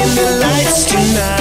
it down.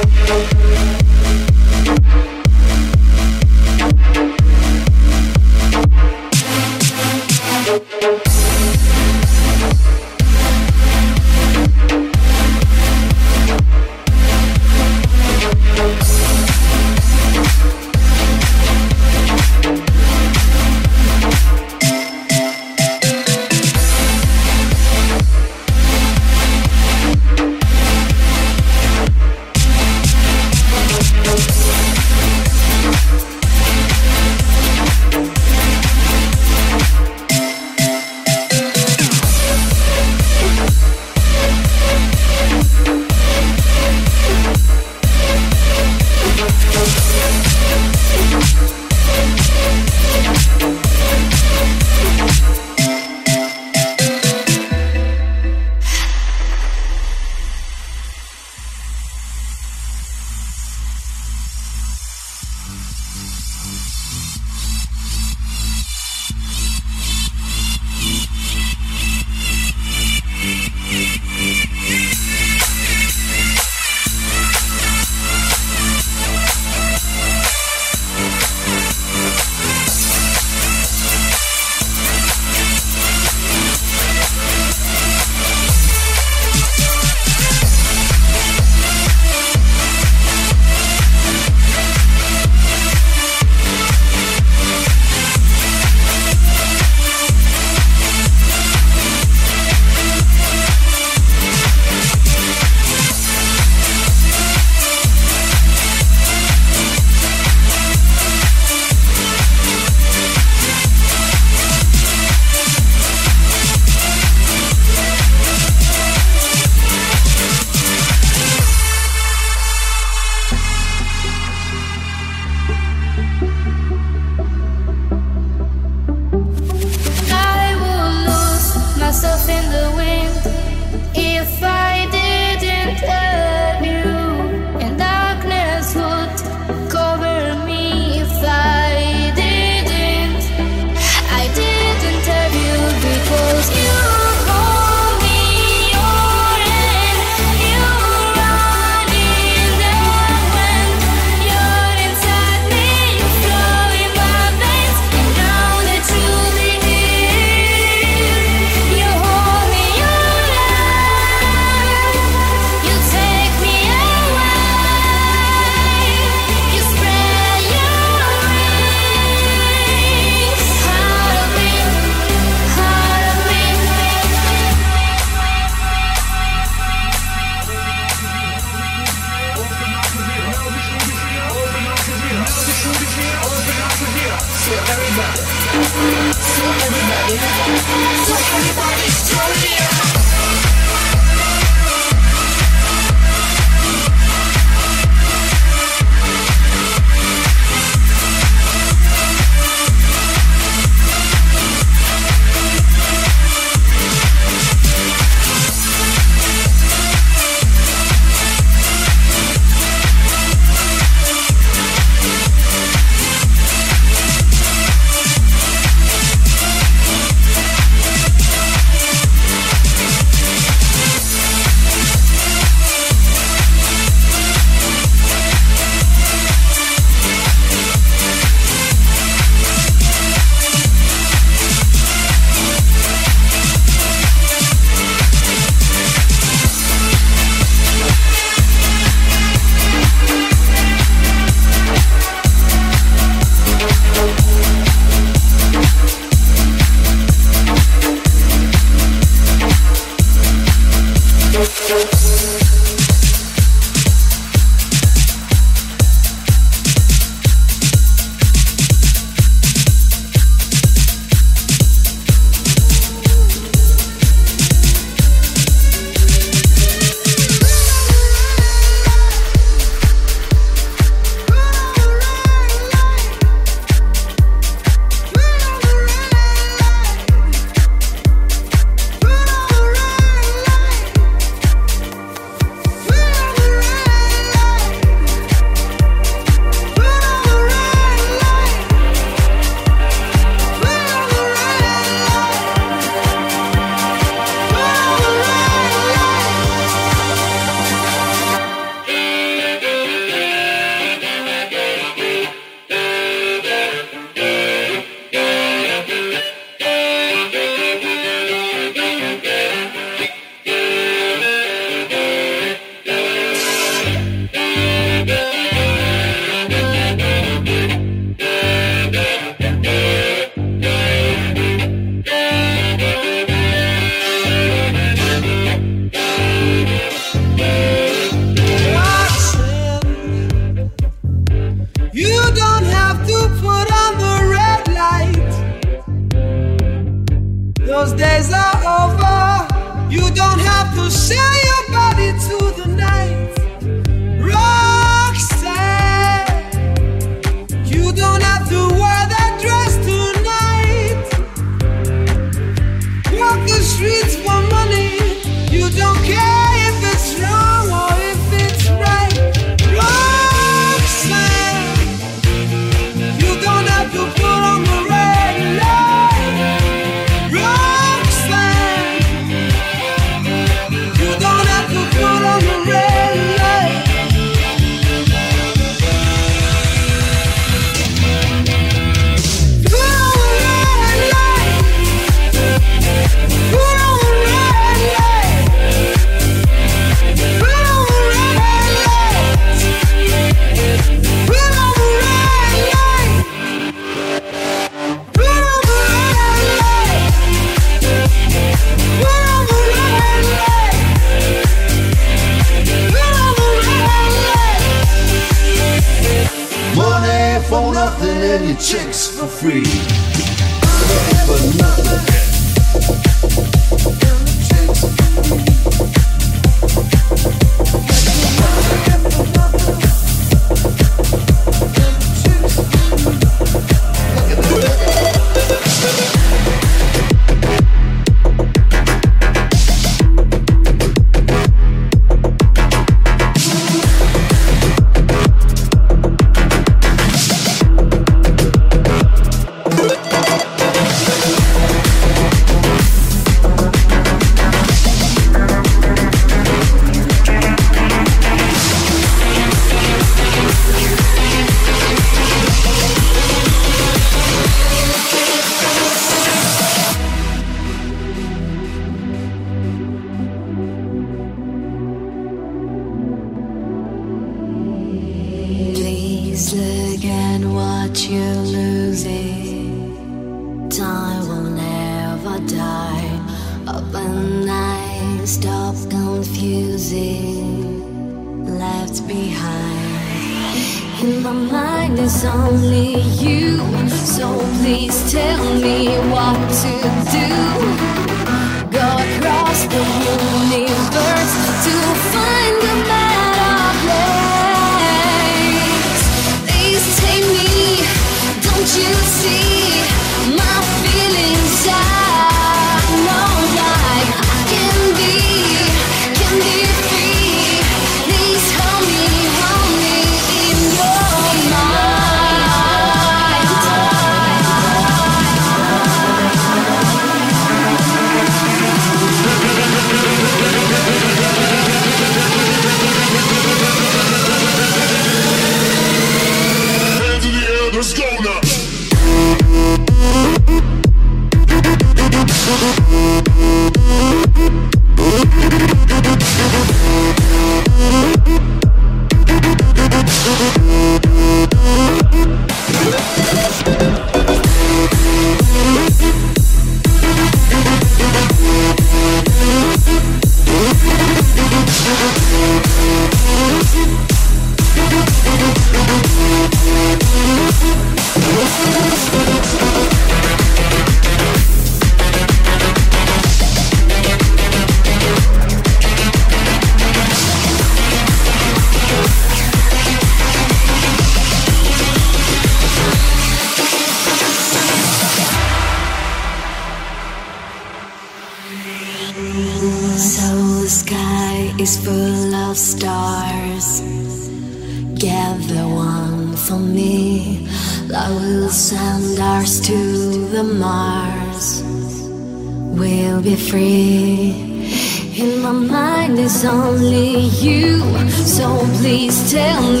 me free. In my mind, is only you. So please tell me.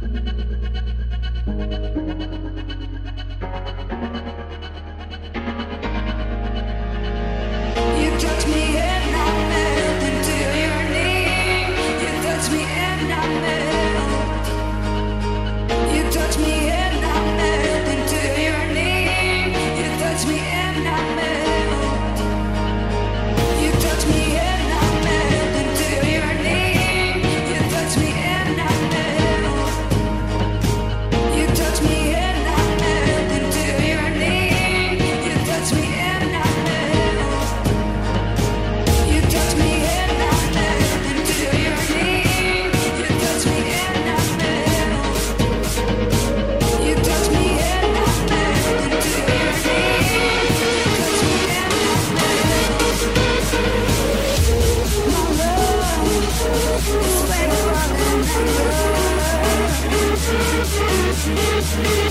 Thank you.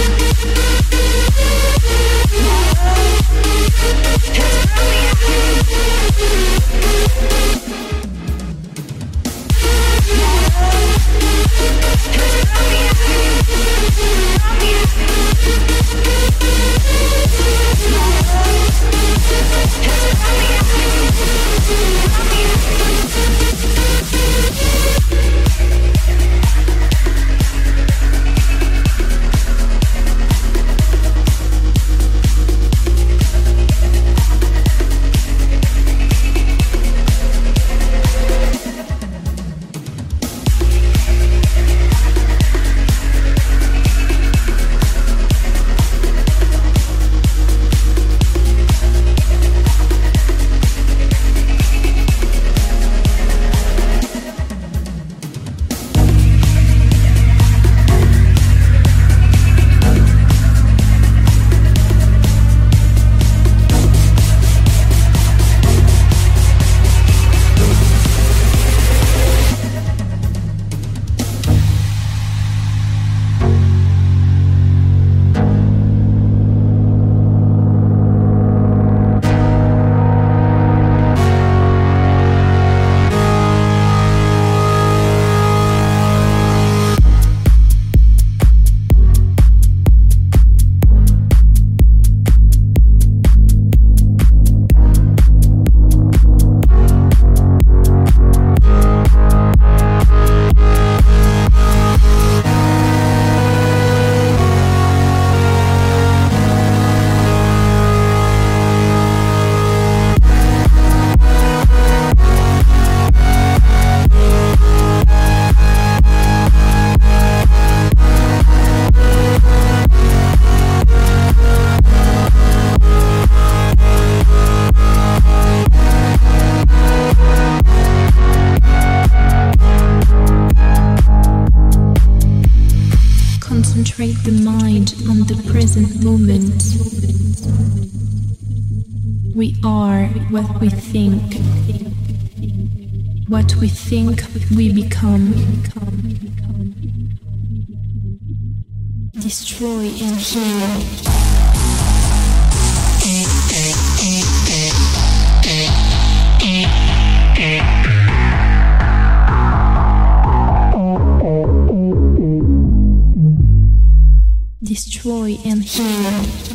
It's Destroy and heal.